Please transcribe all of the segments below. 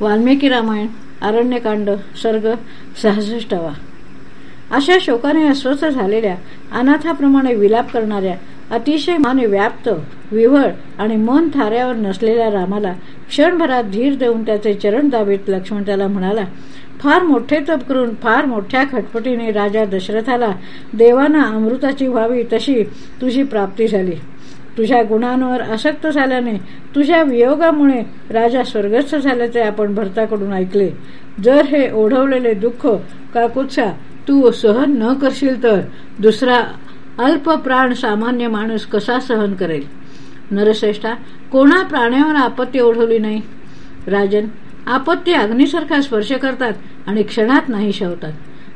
वाल्मिकी रामायण अरण्यकांड सर्ग सहासष्टावा. अशा शोकाने अस्वस्थ झालेल्या अनाथाप्रमाणे विलाप करणाऱ्या अतिशय माने व्याप्त विवळ आणि मन थाऱ्यावर नसलेल्या रामाला क्षणभरात धीर देऊन त्याचे चरण दाबीत लक्ष्मण त्याला म्हणाला फार मोठे तप करून फार मोठ्या खटपटीने राजा दशरथाला देवाना अमृताची व्हावी तशी तुझी प्राप्ती झाली. तुझ्या गुणांवर आसक्त झाल्याने तुझ्या वियोगामुळे राजा स्वर्गस्थ झाल्याचे आपण भरताकडून ऐकले. जर हे ओढवलेले दुःख काकुत्सा तू सहन न करशील तर दुसरा अल्प प्राण सामान्य माणूस कसा सहन करेल? नरश्रेष्ठा कोणा प्राण्यावर आपत्ती ओढवली नाही? राजन आपत्ती अग्निसारखा स्पर्श करतात आणि क्षणात नाही शवतात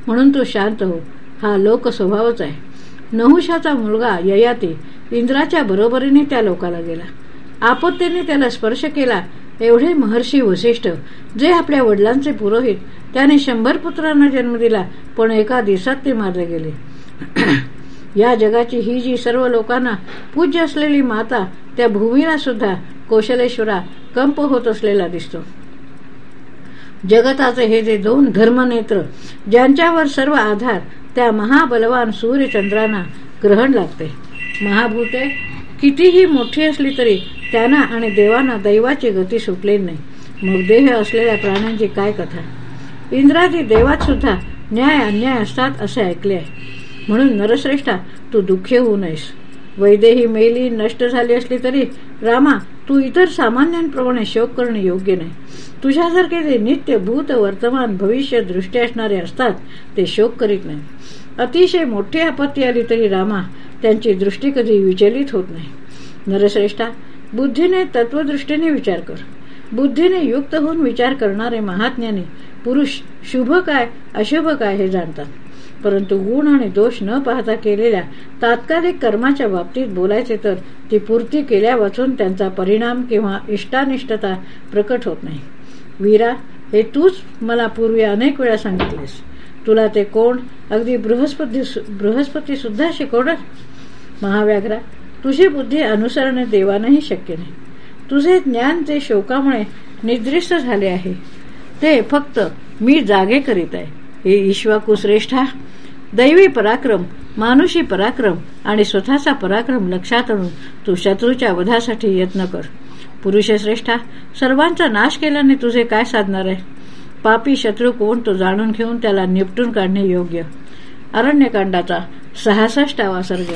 म्हणून तू शांत हो. हा लोक स्वभावच आहे. नहुशाचा मुलगा ययाती इंद्राच्या बरोबरीने त्या लोकाला गेला. आपत्तीने त्याला स्पर्श केला. एवढे महर्षी वसिष्ठ जे आपल्या वडिलांचे पुरोहित त्याने शंभर पुत्रांना जन्म दिला पण एका दिवसात ते मारले गेले. या जगाची ही जी सर्व लोकांना पूज्य असलेली माता त्या भूमीला सुद्धा कौशलेश्वरा कंप होत असलेला दिसतो. जगताचे हे जे दोन धर्मनेत्र ज्यांच्यावर सर्व आधार त्या महाबलवान सूर्यचंद्रांना ग्रहण लागते. महाभूते कितीही मोठी असली तरी त्यांना आणि देवांना दैवाची गती सुटली नाही. मग देह असलेल्या प्राण्यांची काय कथा? इंद्रादी देवात सुद्धा न्याय अन्याय असतात असे ऐकले आहे. म्हणून नरश्रेष्ठा तू दुःखी होऊ नयेस. वैदेही मेली नष्ट झाली असली तरी रामा तू इतर सामान्यांप्रमाणे शोक करणे योग्य नाही. तुझ्यासारखे जे नित्य भूत वर्तमान भविष्य दृष्टी असणारे असतात ते शोक करीत नाही. अतिशय मोठी आपत्ती आली तरी रामा त्यांची दृष्टी कधी विचलित होत नाही. नरश्रेष्ठा बुद्धीने तत्वदृष्टीने विचार कर. बुद्धीने युक्त होऊन विचार करणारे महात्म्याने पुरुष शुभ काय अशुभ काय हे जाणतात. परंतु गुण आणि दोष न पाहता केलेल्या तात्कालिक कर्माच्या बाबतीत बोलायचे तर ती पूर्ती केल्या वाचून त्यांचा परिणाम किंवा इष्टानिष्टता प्रकट होत नाही. वीरा हे तूच मला पूर्वी अनेक वेळा सांगितलेस. तुला ते कोण अगदी बृहस्पती बृहस्पती सुद्धा शिकवणार? महाव्याघ्रा तुझी बुद्धी अनुसरणे देवानंही शक्य नाही. तुझे ज्ञान जे शोकामुळे निद्रिस्त झाले आहे. ते फक्त मी जागे करीत आहे. हे ईश्वाकू श्रेष्ठा दैवी पराक्रम मानुषी पराक्रम आणि स्वतःचा पराक्रम लक्षात आणून तू शत्रूच्या वधासाठी यत्न कर. पुरुषश्रेष्ठा सर्वांचा नाश केल्याने तुझे काय साधणार आहे? पापी शत्रू कोण तो जाणून घेऊन त्याला निपटून काढणे योग्य? अरण्यकांडाचा सहासष्टावा सर्ग.